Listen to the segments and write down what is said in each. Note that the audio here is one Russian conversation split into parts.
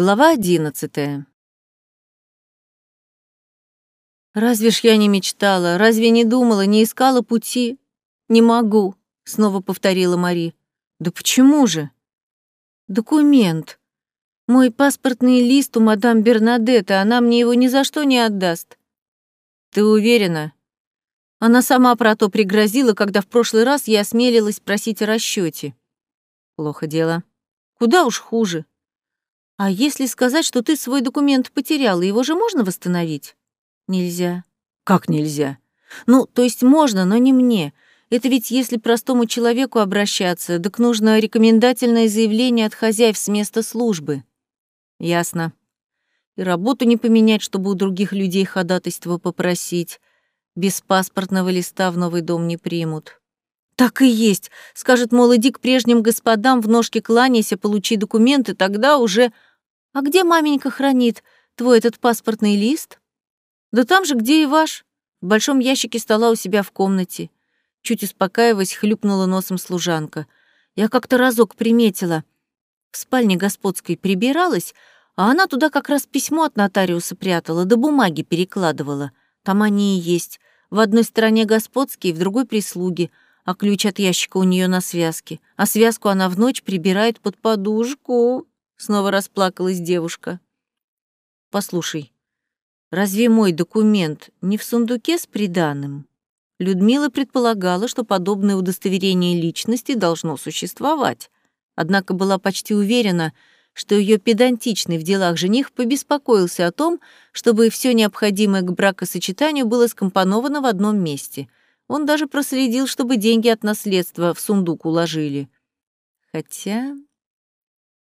Глава одиннадцатая. «Разве ж я не мечтала, разве не думала, не искала пути? Не могу», — снова повторила Мари. «Да почему же?» «Документ. Мой паспортный лист у мадам Бернадетты, она мне его ни за что не отдаст». «Ты уверена?» Она сама про то пригрозила, когда в прошлый раз я осмелилась просить о расчете. Плохо дело. Куда уж хуже. А если сказать, что ты свой документ потеряла, его же можно восстановить? Нельзя. Как нельзя? Ну, то есть можно, но не мне. Это ведь если простому человеку обращаться, так нужно рекомендательное заявление от хозяев с места службы. Ясно. И работу не поменять, чтобы у других людей ходатайство попросить. Без паспортного листа в новый дом не примут. Так и есть. Скажет, мол, иди к прежним господам, в ножке кланяйся, получи документы, тогда уже... А где маменька хранит твой этот паспортный лист? Да там же, где и ваш. В большом ящике стола у себя в комнате. Чуть успокаиваясь, хлюпнула носом служанка. Я как-то разок приметила. В спальне господской прибиралась, а она туда как раз письмо от нотариуса прятала, да бумаги перекладывала. Там они и есть. В одной стороне господские, в другой прислуги, а ключ от ящика у нее на связке. А связку она в ночь прибирает под подушку. Снова расплакалась девушка. Послушай, разве мой документ не в сундуке с приданым? Людмила предполагала, что подобное удостоверение личности должно существовать, однако была почти уверена, что ее педантичный в делах жених побеспокоился о том, чтобы все необходимое к бракосочетанию было скомпоновано в одном месте. Он даже проследил, чтобы деньги от наследства в сундук уложили. Хотя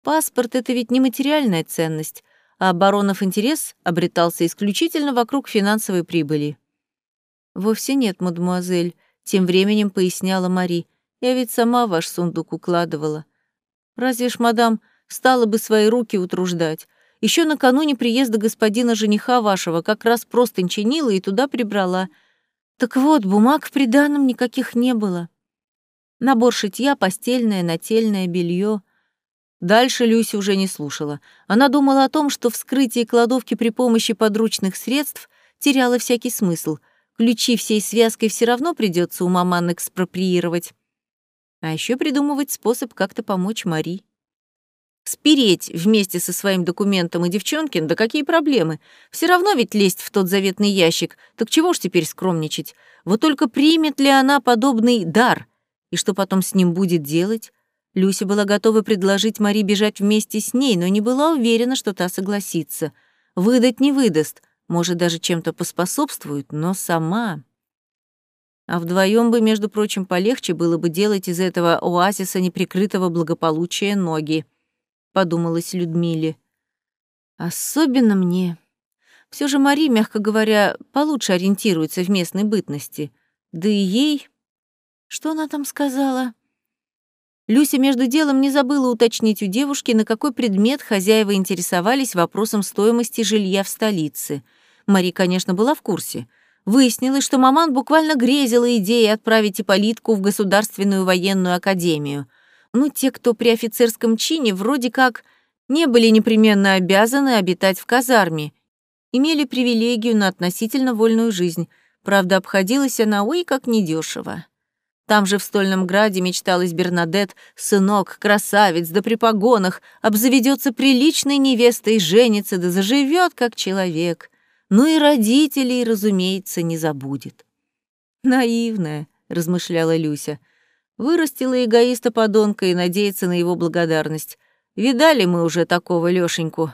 Паспорт — это ведь не материальная ценность, а баронов интерес обретался исключительно вокруг финансовой прибыли. «Вовсе нет, мадемуазель», — тем временем поясняла Мари. «Я ведь сама ваш сундук укладывала. Разве ж, мадам, стала бы свои руки утруждать? Еще накануне приезда господина жениха вашего как раз просто чинила и туда прибрала. Так вот, бумаг в приданом никаких не было. Набор шитья, постельное, нательное белье — Дальше Люся уже не слушала. Она думала о том, что вскрытие кладовки при помощи подручных средств теряло всякий смысл. Ключи всей связкой все равно придется у маман экспроприировать. А еще придумывать способ как-то помочь Мари. Спереть вместе со своим документом и девчонкин, да какие проблемы? Все равно ведь лезть в тот заветный ящик, так чего ж теперь скромничать? Вот только примет ли она подобный дар? И что потом с ним будет делать? Люся была готова предложить Мари бежать вместе с ней, но не была уверена, что та согласится. Выдать не выдаст, может, даже чем-то поспособствует, но сама... А вдвоем бы, между прочим, полегче было бы делать из этого оазиса неприкрытого благополучия ноги, подумалась Людмиле. Особенно мне. Все же Мари, мягко говоря, получше ориентируется в местной бытности. Да и ей... Что она там сказала? Люся между делом не забыла уточнить у девушки, на какой предмет хозяева интересовались вопросом стоимости жилья в столице. Мари, конечно, была в курсе. Выяснилось, что маман буквально грезила идеей отправить Ипполитку в Государственную военную академию. Ну, те, кто при офицерском чине, вроде как не были непременно обязаны обитать в казарме, имели привилегию на относительно вольную жизнь. Правда, обходилась она ой как недешево. Там же в Стольном Граде мечталась Бернадет, сынок, красавец, да при погонах, обзаведется приличной невестой, женится, да заживет как человек. Ну и родителей, разумеется, не забудет. «Наивная», — размышляла Люся. Вырастила эгоиста-подонка и надеется на его благодарность. Видали мы уже такого Лёшеньку.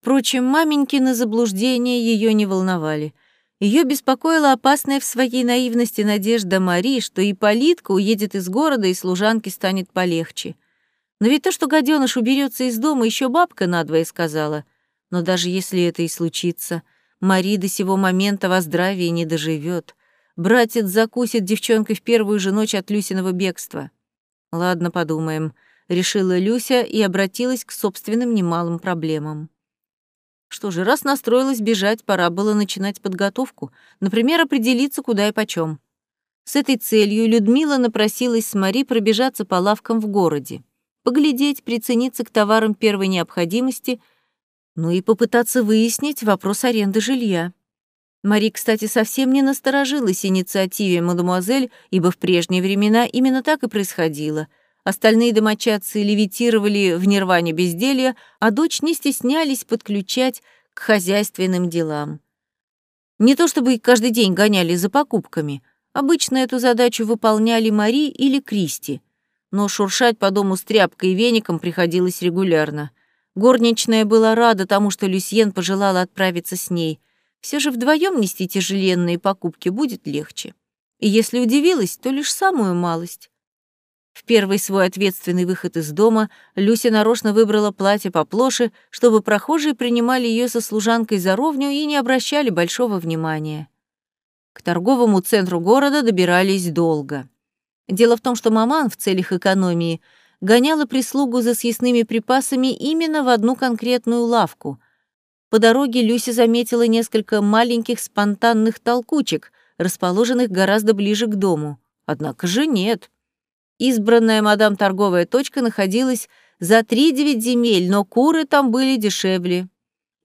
Впрочем, маменькины заблуждения ее не волновали — ее беспокоила опасная в своей наивности надежда Мари, что и Политка уедет из города, и служанке станет полегче. Но ведь то, что гаденыш уберется из дома, еще бабка надвое сказала. Но даже если это и случится, Мари до сего момента во здравии не доживет. Братец закусит девчонкой в первую же ночь от Люсиного бегства. Ладно, подумаем, решила Люся и обратилась к собственным немалым проблемам. Что же, раз настроилась бежать, пора было начинать подготовку, например, определиться, куда и почем. С этой целью Людмила напросилась с Мари пробежаться по лавкам в городе. поглядеть, прицениться к товарам первой необходимости, ну и попытаться выяснить вопрос аренды жилья. Мари, кстати, совсем не насторожилась инициативе мадемуазель, ибо в прежние времена именно так и происходило. Остальные домочадцы левитировали в нирване безделья, а дочь не стеснялись подключать к хозяйственным делам. Не то чтобы каждый день гоняли за покупками. Обычно эту задачу выполняли Мари или Кристи. Но шуршать по дому с тряпкой и веником приходилось регулярно. Горничная была рада тому, что Люсьен пожелала отправиться с ней — все же вдвоем нести тяжеленные покупки будет легче. И если удивилась, то лишь самую малость. В первый свой ответственный выход из дома Люся нарочно выбрала платье поплоше, чтобы прохожие принимали ее со служанкой за ровню и не обращали большого внимания. К торговому центру города добирались долго. Дело в том, что маман в целях экономии гоняла прислугу за съестными припасами именно в одну конкретную лавку — по дороге Люся заметила несколько маленьких спонтанных толкучек, расположенных гораздо ближе к дому. Однако же нет. Избранная мадам торговая точка находилась за три девять земель, но куры там были дешевле.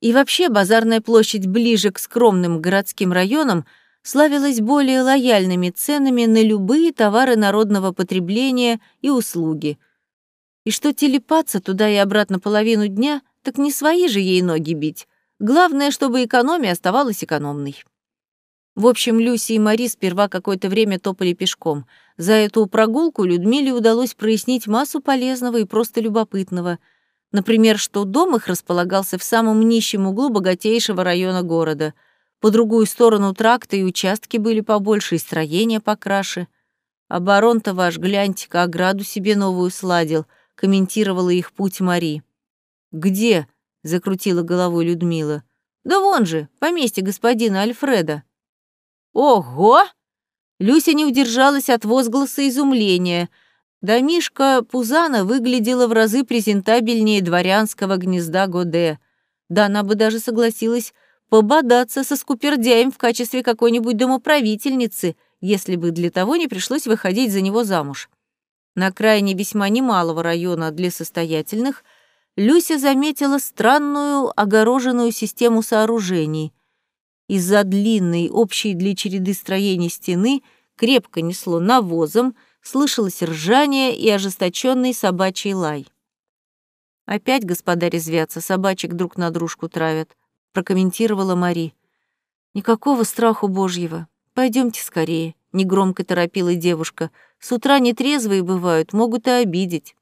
И вообще базарная площадь ближе к скромным городским районам славилась более лояльными ценами на любые товары народного потребления и услуги. И что телепаться туда и обратно половину дня, так не свои же ей ноги бить. Главное, чтобы экономия оставалась экономной. В общем, Люси и Мари сперва какое-то время топали пешком. За эту прогулку Людмиле удалось прояснить массу полезного и просто любопытного. Например, что дом их располагался в самом нищем углу богатейшего района города. По другую сторону тракта и участки были побольше, и строения покраше. «А барон-то ваш, гляньте-ка, ограду себе новую сладил», — комментировала их путь Мари. «Где?» закрутила головой Людмила. Да вон же, поместье господина Альфреда. Ого! Люся не удержалась от возгласа изумления. Домишка Пузана выглядела в разы презентабельнее дворянского гнезда Годе. Да она бы даже согласилась пободаться со скупердяем в качестве какой-нибудь домоправительницы, если бы для того не пришлось выходить за него замуж. На окраине весьма немалого района для состоятельных Люся заметила странную огороженную систему сооружений. Из-за длинной, общей для череды строений стены крепко несло навозом, слышалось ржание и ожесточенный собачий лай. «Опять, господа, резвятся, собачек друг на дружку травят», — прокомментировала Мари. «Никакого страху божьего. Пойдемте скорее», — негромко торопила девушка. «С утра нетрезвые бывают, могут и обидеть».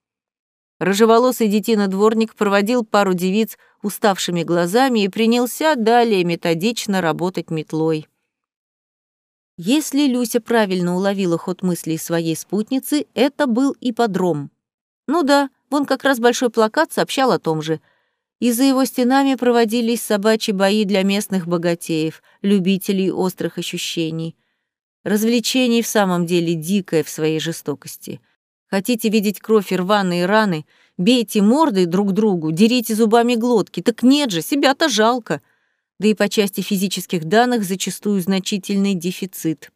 Рыжеволосый детина-дворник проводил пару девиц уставшими глазами и принялся далее методично работать метлой. Если Люся правильно уловила ход мыслей своей спутницы, это был ипподром. Ну да, вон как раз большой плакат сообщал о том же. И за его стенами проводились собачьи бои для местных богатеев, любителей острых ощущений. Развлечение в самом деле дикое в своей жестокости — Хотите видеть кровь и рваные раны? Бейте мордой друг другу, дерите зубами глотки. Так нет же, себя-то жалко. Да и по части физических данных зачастую значительный дефицит.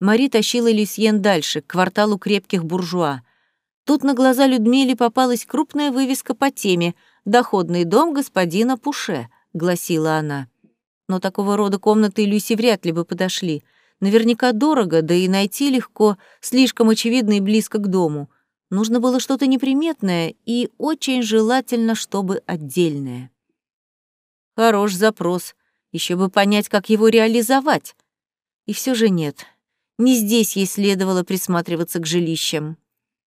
Мари тащила Люсьен дальше, к кварталу крепких буржуа. Тут на глаза Людмиле попалась крупная вывеска по теме «Доходный дом господина Пуше», — гласила она. Но такого рода комнаты Люси вряд ли бы подошли — Наверняка дорого, да и найти легко, слишком очевидно и близко к дому. Нужно было что-то неприметное и очень желательно, чтобы отдельное. Хорош запрос. Еще бы понять, как его реализовать. И все же нет. Не здесь ей следовало присматриваться к жилищам.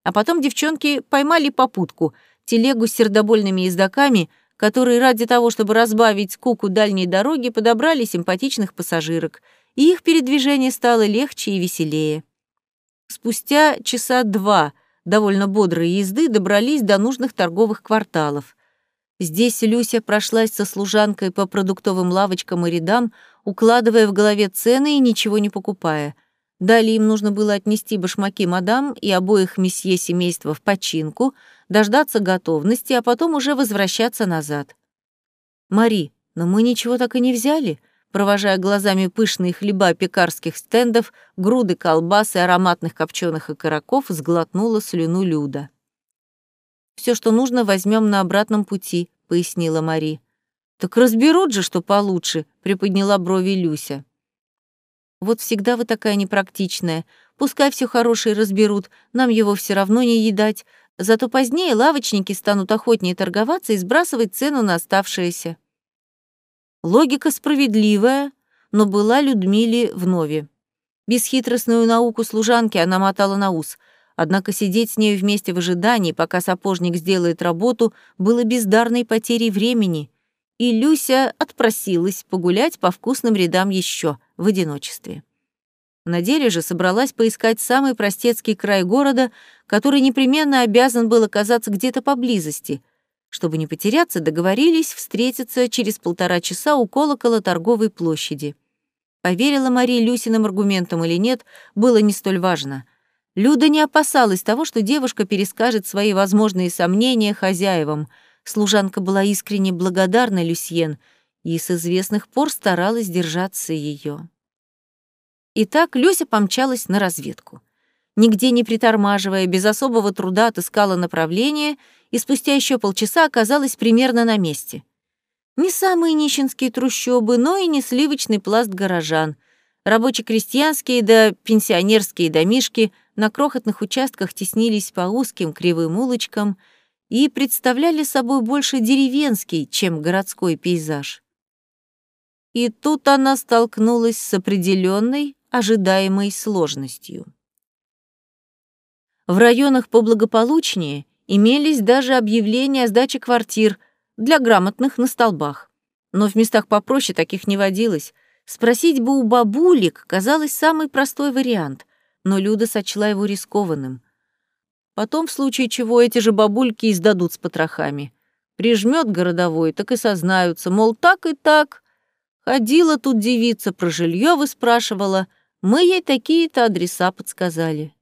А потом девчонки поймали попутку, телегу с сердобольными ездаками, которые ради того, чтобы разбавить скуку дальней дороги, подобрали симпатичных пассажирок — и их передвижение стало легче и веселее. Спустя часа два довольно бодрой езды добрались до нужных торговых кварталов. Здесь Люся прошлась со служанкой по продуктовым лавочкам и рядам, укладывая в голове цены и ничего не покупая. Далее им нужно было отнести башмаки мадам и обоих месье семейства в починку, дождаться готовности, а потом уже возвращаться назад. «Мари, но мы ничего так и не взяли», провожая глазами пышные хлеба пекарских стендов, груды колбас и ароматных копченых окороков, сглотнула слюну Люда. Все, что нужно, возьмем на обратном пути», — пояснила Мари. «Так разберут же, что получше», — приподняла брови Люся. «Вот всегда вы такая непрактичная. Пускай все хорошее разберут, нам его все равно не едать. Зато позднее лавочники станут охотнее торговаться и сбрасывать цену на оставшееся». Логика справедливая, но была Людмиле вновь. Бесхитростную науку служанки она мотала на ус, однако сидеть с нею вместе в ожидании, пока сапожник сделает работу, было бездарной потерей времени, и Люся отпросилась погулять по вкусным рядам еще в одиночестве. На деле же собралась поискать самый простецкий край города, который непременно обязан был оказаться где-то поблизости. Чтобы не потеряться, договорились встретиться через полтора часа у колокола торговой площади. Поверила Мария Люсиным аргументам или нет, было не столь важно. Люда не опасалась того, что девушка перескажет свои возможные сомнения хозяевам. Служанка была искренне благодарна Люсьен и с известных пор старалась держаться ее. Итак, Люся помчалась на разведку. Нигде не притормаживая, без особого труда отыскала направление и спустя еще полчаса оказалась примерно на месте. Не самые нищенские трущобы, но и не сливочный пласт горожан. Рабоче-крестьянские да пенсионерские домишки на крохотных участках теснились по узким кривым улочкам и представляли собой больше деревенский, чем городской пейзаж. И тут она столкнулась с определенной, ожидаемой сложностью. В районах поблагополучнее имелись даже объявления о сдаче квартир для грамотных на столбах. Но в местах попроще таких не водилось. Спросить бы у бабулек казалось самый простой вариант, но Люда сочла его рискованным. Потом, в случае чего, эти же бабульки издадут с потрохами. Прижмет городовой, так и сознаются, мол, так и так. Ходила тут девица, про жилье выспрашивала — мы ей такие-то адреса подсказали.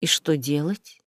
И что делать?